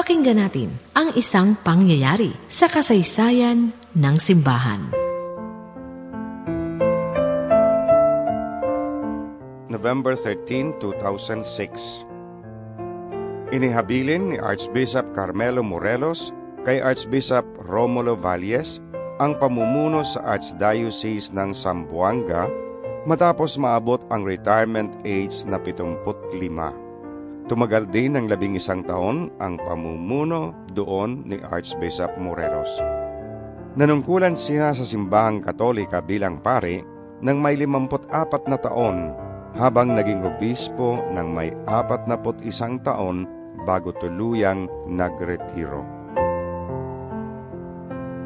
Pakinggan natin ang isang pangyayari sa kasaysayan ng simbahan. November 13, 2006 Inihabilin ni Archbishop Carmelo Morelos kay Archbishop Romulo Valles ang pamumuno sa Archdiocese ng Zamboanga matapos maabot ang retirement age na 75. Tumagal din ng labing isang taon ang pamumuno doon ni Archbishop Morelos. Nanungkulan siya sa simbahang katolika bilang pare ng may 54 na taon habang naging obispo ng may 41 taon bago tuluyang nagretiro.